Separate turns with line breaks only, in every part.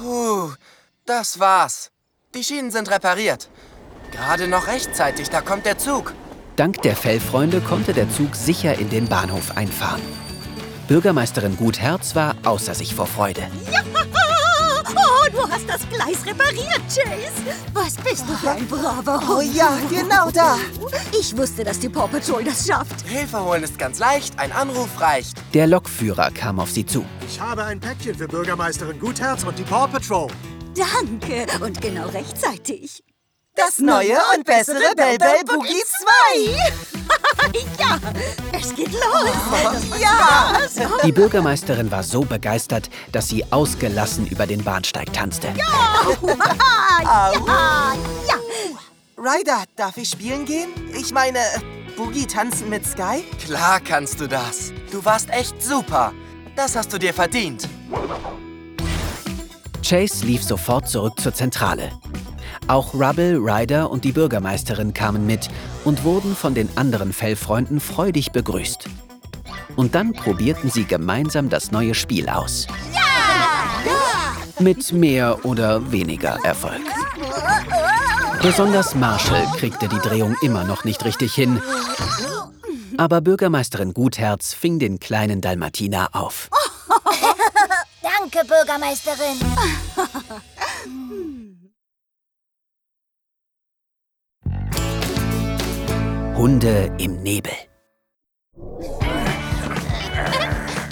Puh, das war's. Die Schienen sind repariert. Gerade noch rechtzeitig, da kommt der Zug.
Dank der Fellfreunde konnte der Zug sicher in den Bahnhof einfahren. Bürgermeisterin Gutherz war außer sich vor Freude.
Ja! Du hast das Gleis repariert, Chase. Was bist du für ein braver Hund?
Oh ja, genau da.
Ich wusste, dass die Paw Patrol das schafft.
Hilfe holen ist ganz leicht, ein Anruf reicht.
Der Lokführer kam auf sie zu.
Ich habe ein Päckchen für Bürgermeisterin Gutherz und die Paw Patrol.
Danke und genau rechtzeitig.
Das neue und bessere Bell Bell Boogie 2.
ja, es geht los.
Ja.
Die Bürgermeisterin war so begeistert, dass sie ausgelassen über den Bahnsteig tanzte.
ja, ja.
Ryder, darf ich spielen gehen? Ich meine, Boogie tanzen mit Sky?
Klar kannst du das. Du warst echt super. Das hast du dir verdient.
Chase lief sofort zurück zur Zentrale. Auch Rubble, Ryder und die Bürgermeisterin kamen mit und wurden von den anderen Fellfreunden freudig begrüßt. Und dann probierten sie gemeinsam das neue Spiel aus. Mit mehr oder weniger Erfolg. Besonders Marshall kriegte die Drehung immer noch nicht richtig hin. Aber Bürgermeisterin Gutherz fing den kleinen Dalmatiner auf.
Danke, Bürgermeisterin.
Hunde im Nebel.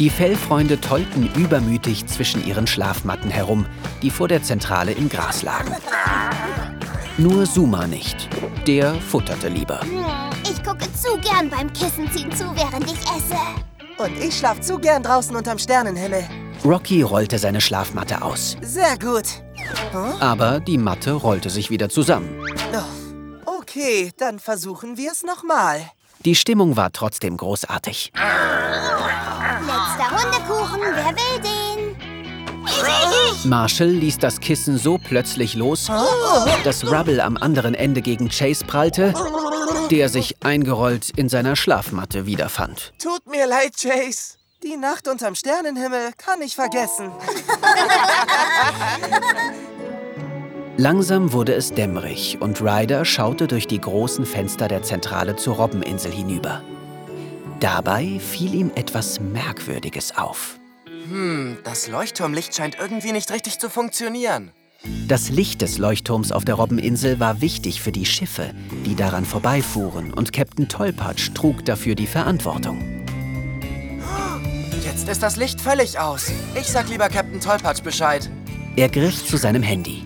Die Fellfreunde tollten übermütig zwischen ihren Schlafmatten herum, die vor der Zentrale im Gras lagen. Nur Suma nicht. Der futterte lieber.
Ich gucke zu gern beim Kissenziehen zu, während ich esse.
Und ich schlaf zu gern draußen unterm Sternenhimmel.
Rocky rollte seine Schlafmatte aus.
Sehr gut.
Aber die Matte rollte sich wieder zusammen.
Oh, okay, dann versuchen wir es nochmal.
Die Stimmung war trotzdem großartig.
Letzter Hundekuchen, wer will den?
Marshall ließ das Kissen so plötzlich los, dass Rubble am anderen Ende gegen Chase prallte, der sich eingerollt in seiner Schlafmatte wiederfand.
Tut mir leid, Chase. Die Nacht unterm Sternenhimmel kann ich vergessen.
Langsam wurde es dämmerig und Ryder schaute durch die großen Fenster der Zentrale zur Robbeninsel hinüber. Dabei fiel ihm etwas Merkwürdiges auf.
Hm, das Leuchtturmlicht scheint irgendwie nicht richtig zu funktionieren.
Das Licht des Leuchtturms auf der Robbeninsel war wichtig für die Schiffe, die daran vorbeifuhren, und Captain Tollpatsch trug dafür die Verantwortung.
Jetzt ist das Licht völlig aus. Ich sag lieber Captain Tollpatsch Bescheid.
Er griff zu seinem Handy.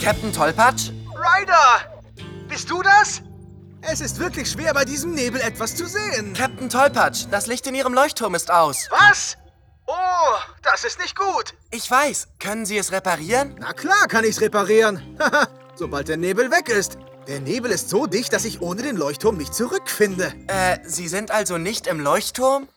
Captain Tollpatsch?
Ryder! Bist du das? Es ist wirklich schwer, bei diesem Nebel etwas zu sehen.
Captain Tollpatsch, das Licht in Ihrem Leuchtturm ist aus.
Was? Oh, das ist nicht gut.
Ich weiß. Können Sie es reparieren?
Na klar kann ich's reparieren. Haha, sobald der Nebel weg ist. Der Nebel ist so dicht, dass ich ohne den Leuchtturm nicht zurückfinde.
Äh, Sie sind also nicht im Leuchtturm?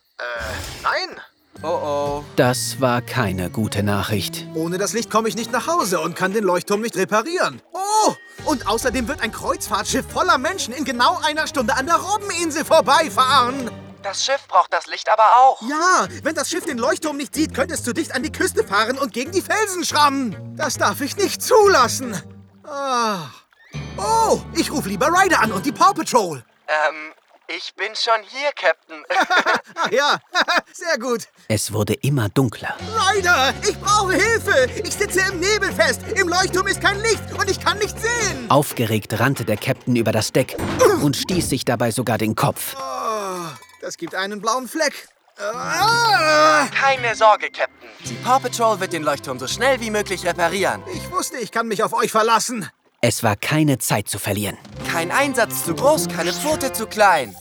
Nein.
Oh oh.
Das war keine gute Nachricht.
Ohne das Licht komme ich nicht nach Hause und kann den Leuchtturm nicht reparieren. Oh, und außerdem wird ein Kreuzfahrtschiff voller Menschen in genau einer Stunde an der Robbeninsel vorbeifahren.
Das Schiff braucht das Licht aber auch.
Ja, wenn das Schiff den Leuchtturm nicht sieht, könnte es zu dicht an die Küste fahren und gegen die Felsen schrammen. Das darf ich nicht zulassen. Ah. Oh, ich rufe lieber Ryder an und die Paw Patrol.
Ähm, ich bin schon hier, Captain.
Ah ja, sehr gut.
Es wurde immer dunkler.
Ryder, ich brauche Hilfe. Ich sitze im Nebel fest. Im Leuchtturm ist kein Licht und ich kann nicht sehen.
Aufgeregt rannte der Captain über das Deck und stieß sich dabei sogar den Kopf.
Oh, das gibt einen blauen Fleck. Ah,
Keine Sorge, Captain. Die Paw Patrol wird den Leuchtturm so schnell wie möglich reparieren.
ich wusste, ich kann mich auf euch verlassen.
Es war keine Zeit zu verlieren.
Kein Einsatz zu groß, keine Pfote zu klein.